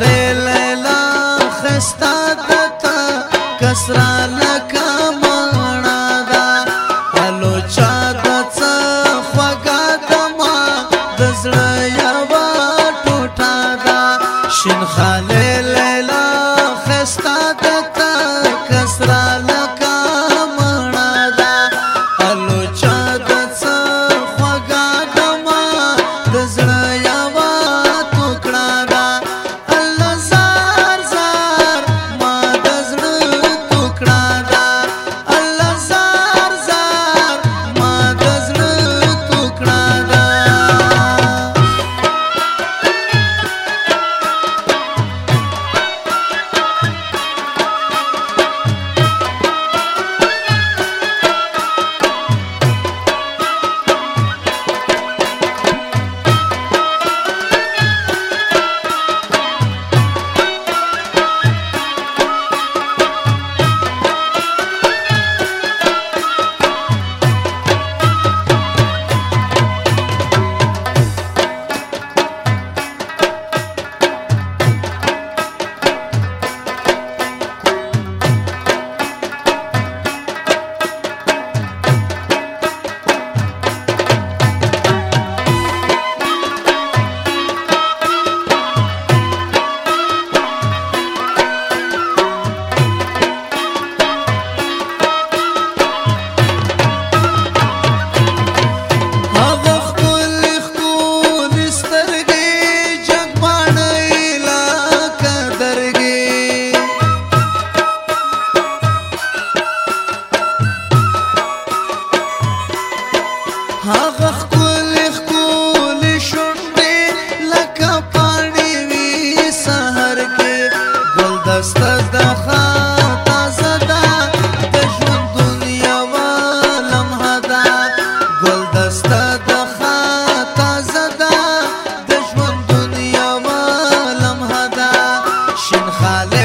لې لیلا خستا دتا کسرا هغه خپل خپل شونډې لکه پانی وی سحر کې ګل دسته د تازه ده د ژوند دنیا وا لمحه ده ګل دسته د تازه ده د ژوند دنیا وا لمحه ده شین خالق